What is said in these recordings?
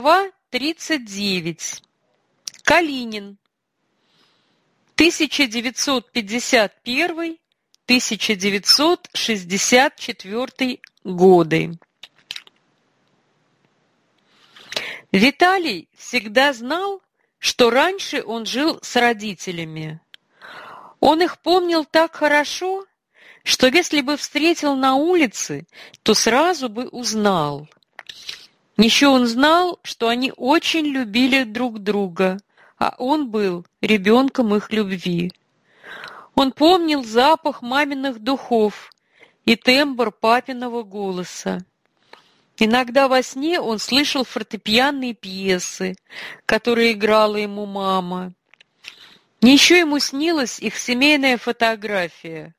Глава 39. Калинин. 1951-1964 годы. Виталий всегда знал, что раньше он жил с родителями. Он их помнил так хорошо, что если бы встретил на улице, то сразу бы узнал. Еще он знал, что они очень любили друг друга, а он был ребенком их любви. Он помнил запах маминых духов и тембр папиного голоса. Иногда во сне он слышал фортепианные пьесы, которые играла ему мама. Еще ему снилась их семейная фотография.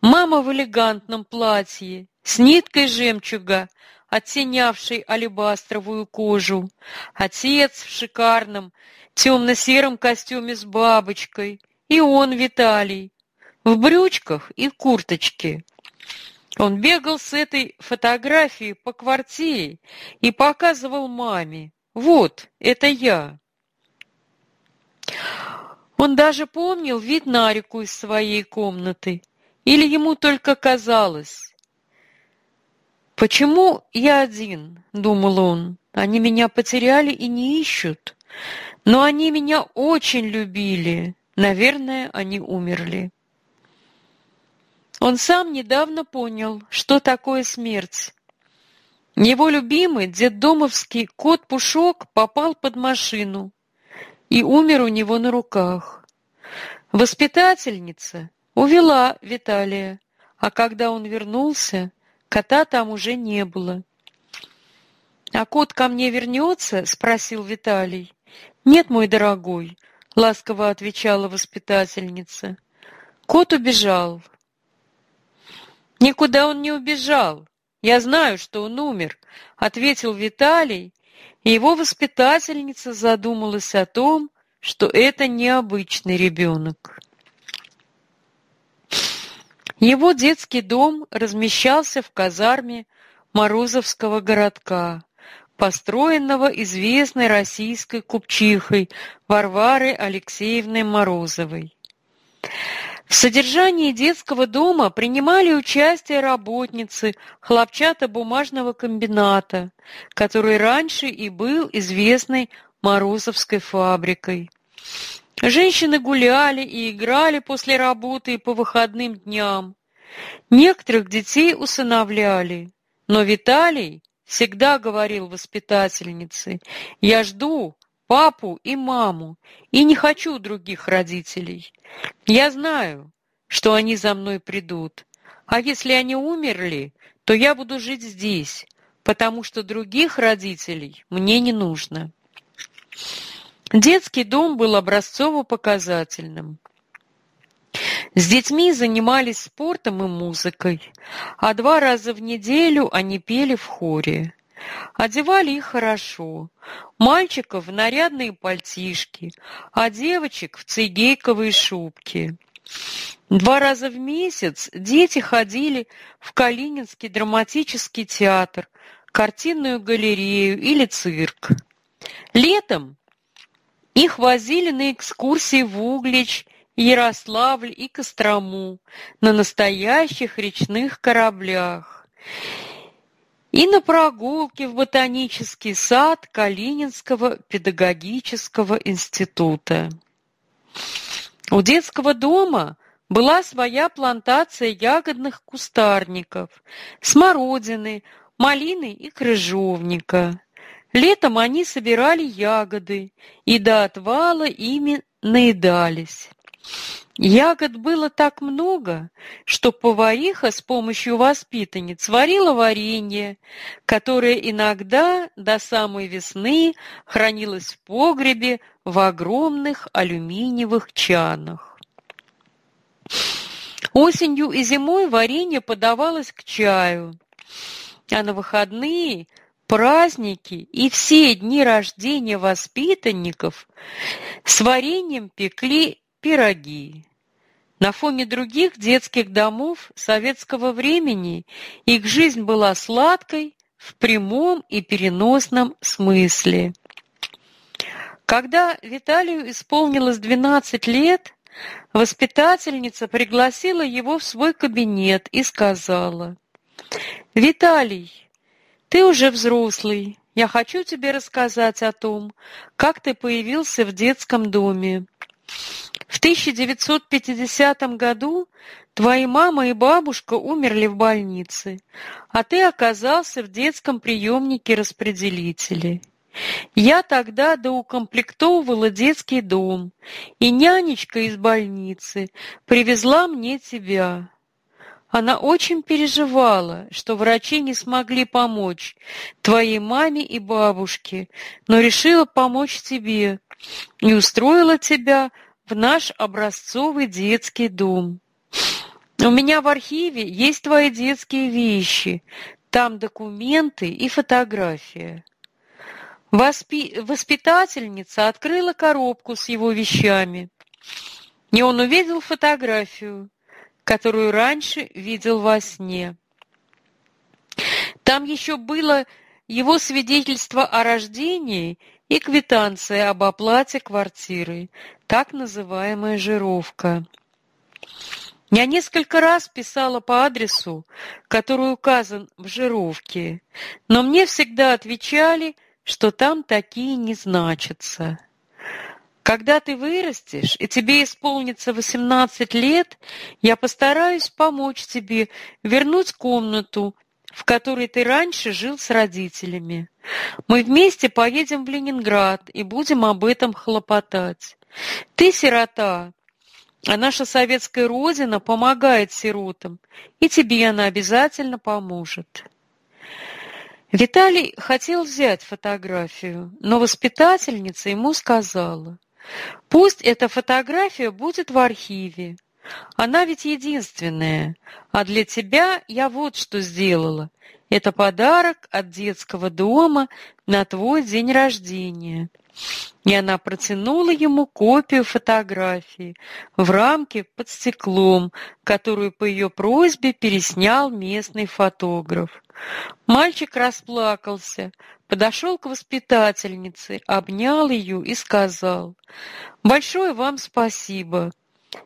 Мама в элегантном платье, с ниткой жемчуга, оттенявшей алебастровую кожу. Отец в шикарном темно-сером костюме с бабочкой. И он, Виталий, в брючках и курточке. Он бегал с этой фотографией по квартире и показывал маме. «Вот, это я». Он даже помнил вид на реку из своей комнаты. Или ему только казалось. «Почему я один?» — думал он. «Они меня потеряли и не ищут. Но они меня очень любили. Наверное, они умерли». Он сам недавно понял, что такое смерть. Его любимый детдомовский кот Пушок попал под машину и умер у него на руках. Воспитательница увела Виталия, а когда он вернулся, кота там уже не было. «А кот ко мне вернется?» — спросил Виталий. «Нет, мой дорогой», — ласково отвечала воспитательница. Кот убежал, Никуда он не убежал. Я знаю, что он умер, ответил Виталий, и его воспитательница задумалась о том, что это необычный ребенок. Его детский дом размещался в казарме Морозовского городка, построенного известной российской купчихой Варварой Алексеевной Морозовой. В содержании детского дома принимали участие работницы хлопчатобумажного комбината, который раньше и был известной Морозовской фабрикой. Женщины гуляли и играли после работы и по выходным дням. Некоторых детей усыновляли, но Виталий всегда говорил воспитательнице, «Я жду, папу и маму, и не хочу других родителей. Я знаю, что они за мной придут, а если они умерли, то я буду жить здесь, потому что других родителей мне не нужно. Детский дом был образцово-показательным. С детьми занимались спортом и музыкой, а два раза в неделю они пели в хоре. Одевали их хорошо. Мальчиков в нарядные пальтишки, а девочек в цигейковые шубки. Два раза в месяц дети ходили в Калининский драматический театр, картинную галерею или цирк. Летом их возили на экскурсии в Углич, Ярославль и Кострому на настоящих речных кораблях и на прогулки в ботанический сад Калининского педагогического института. У детского дома была своя плантация ягодных кустарников, смородины, малины и крыжовника. Летом они собирали ягоды и до отвала ими наедались. Ягод было так много, что повариха с помощью воспитанниц варила варенье, которое иногда до самой весны хранилось в погребе в огромных алюминиевых чанах. Осенью и зимой варенье подавалось к чаю, а на выходные, праздники и все дни рождения воспитанников с вареньем пекли пироги. На фоне других детских домов советского времени их жизнь была сладкой, в прямом и переносном смысле. Когда Виталию исполнилось 12 лет, воспитательница пригласила его в свой кабинет и сказала, «Виталий, ты уже взрослый, я хочу тебе рассказать о том, как ты появился в детском доме. В 1950 году твои мама и бабушка умерли в больнице, а ты оказался в детском приемнике распределителя. Я тогда доукомплектовывала детский дом, и нянечка из больницы привезла мне тебя. Она очень переживала, что врачи не смогли помочь твоей маме и бабушке, но решила помочь тебе и устроила тебя в наш образцовый детский дом. У меня в архиве есть твои детские вещи, там документы и фотография. Воспи... Воспитательница открыла коробку с его вещами, и он увидел фотографию, которую раньше видел во сне. Там еще было его свидетельство о рождении и квитанция об оплате квартиры, так называемая жировка. Я несколько раз писала по адресу, который указан в жировке, но мне всегда отвечали, что там такие не значатся. Когда ты вырастешь, и тебе исполнится восемнадцать лет, я постараюсь помочь тебе вернуть комнату, в которой ты раньше жил с родителями. Мы вместе поедем в Ленинград и будем об этом хлопотать. Ты сирота, а наша советская родина помогает сиротам, и тебе она обязательно поможет. Виталий хотел взять фотографию, но воспитательница ему сказала, Пусть эта фотография будет в архиве. Она ведь единственная. А для тебя я вот что сделала. Это подарок от детского дома на твой день рождения. И она протянула ему копию фотографии в рамке под стеклом, которую по ее просьбе переснял местный фотограф. Мальчик расплакался, подошел к воспитательнице, обнял ее и сказал, «Большое вам спасибо.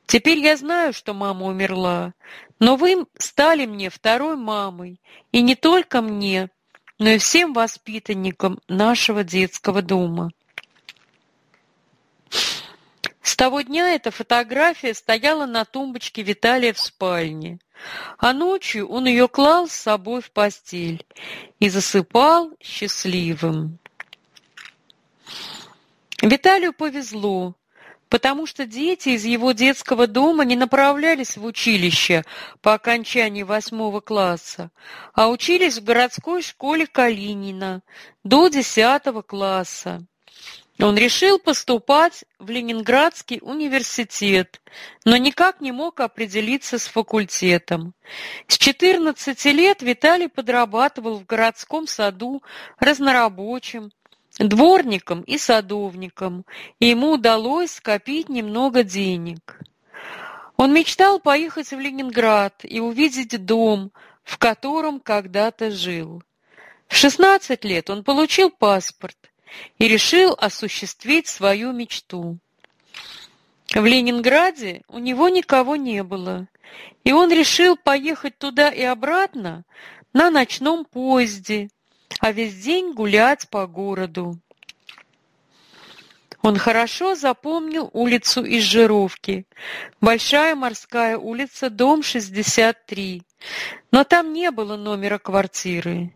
Теперь я знаю, что мама умерла, но вы стали мне второй мамой, и не только мне, но и всем воспитанникам нашего детского дома». С того дня эта фотография стояла на тумбочке Виталия в спальне, а ночью он ее клал с собой в постель и засыпал счастливым. Виталию повезло, потому что дети из его детского дома не направлялись в училище по окончании восьмого класса, а учились в городской школе Калинина до десятого класса. Он решил поступать в Ленинградский университет, но никак не мог определиться с факультетом. С 14 лет Виталий подрабатывал в городском саду разнорабочим, дворником и садовником, и ему удалось скопить немного денег. Он мечтал поехать в Ленинград и увидеть дом, в котором когда-то жил. В 16 лет он получил паспорт и решил осуществить свою мечту. В Ленинграде у него никого не было, и он решил поехать туда и обратно на ночном поезде, а весь день гулять по городу. Он хорошо запомнил улицу из Жировки, Большая морская улица, дом 63, но там не было номера квартиры.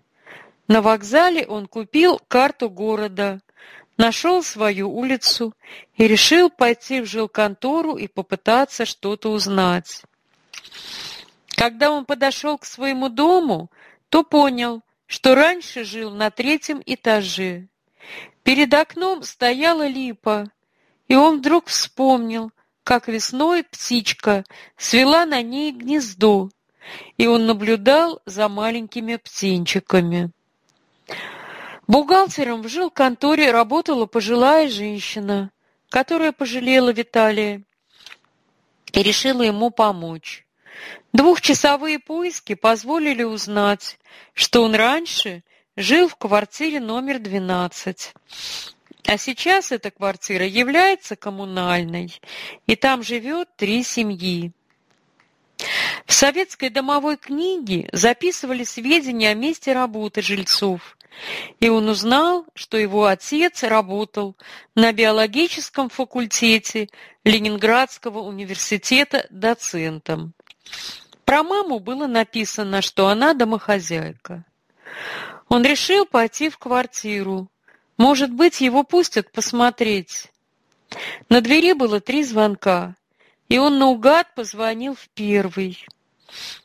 На вокзале он купил карту города, нашел свою улицу и решил пойти в жилконтору и попытаться что-то узнать. Когда он подошел к своему дому, то понял, что раньше жил на третьем этаже. Перед окном стояла липа, и он вдруг вспомнил, как весной птичка свела на ней гнездо, и он наблюдал за маленькими птенчиками. Бухгалтером в жилконторе работала пожилая женщина, которая пожалела Виталия и решила ему помочь. Двухчасовые поиски позволили узнать, что он раньше жил в квартире номер 12. А сейчас эта квартира является коммунальной, и там живет три семьи. В советской домовой книге записывали сведения о месте работы жильцов, и он узнал, что его отец работал на биологическом факультете Ленинградского университета доцентом. Про маму было написано, что она домохозяйка. Он решил пойти в квартиру. Может быть, его пустят посмотреть. На двери было три звонка, и он наугад позвонил в первый.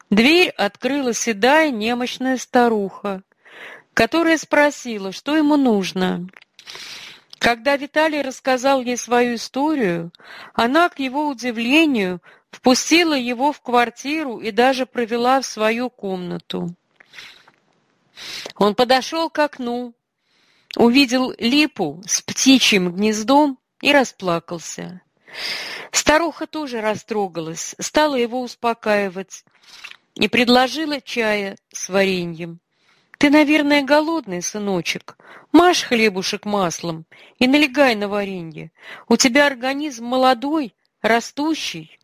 Дверь открыла седая немощная старуха, которая спросила, что ему нужно. Когда Виталий рассказал ей свою историю, она, к его удивлению, впустила его в квартиру и даже провела в свою комнату. Он подошел к окну, увидел липу с птичьим гнездом и расплакался. Старуха тоже растрогалась, стала его успокаивать и предложила чая с вареньем. «Ты, наверное, голодный, сыночек. Маш хлебушек маслом и налегай на варенье. У тебя организм молодой, растущий».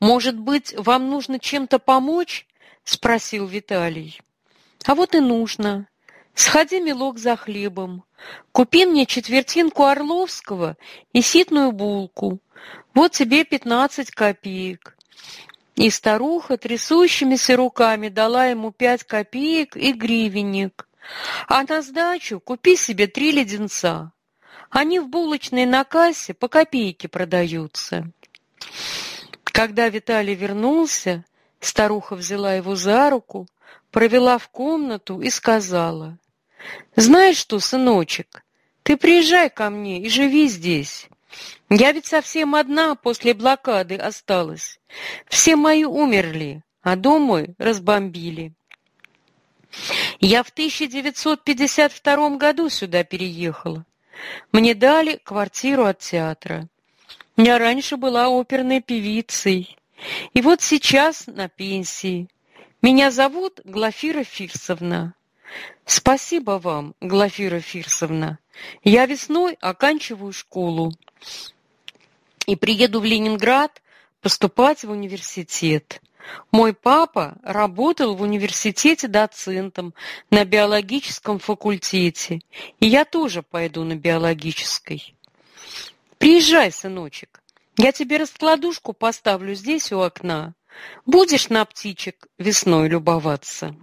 «Может быть, вам нужно чем-то помочь?» — спросил Виталий. «А вот и нужно. Сходи, милок, за хлебом. Купи мне четвертинку Орловского и ситную булку. Вот тебе пятнадцать копеек. И старуха трясущимися руками дала ему пять копеек и гривенник. А на сдачу купи себе три леденца. Они в булочной на кассе по копейке продаются. Когда Виталий вернулся, старуха взяла его за руку, провела в комнату и сказала, «Знаешь что, сыночек, ты приезжай ко мне и живи здесь. Я ведь совсем одна после блокады осталась. Все мои умерли, а дом мой разбомбили. Я в 1952 году сюда переехала. Мне дали квартиру от театра. Я раньше была оперной певицей. И вот сейчас на пенсии. Меня зовут Глафира Фирсовна. Спасибо вам, Глафира Фирсовна. Я весной оканчиваю школу и приеду в Ленинград поступать в университет. Мой папа работал в университете доцентом на биологическом факультете, и я тоже пойду на биологической. Приезжай, сыночек, я тебе раскладушку поставлю здесь у окна. Будешь на птичек весной любоваться.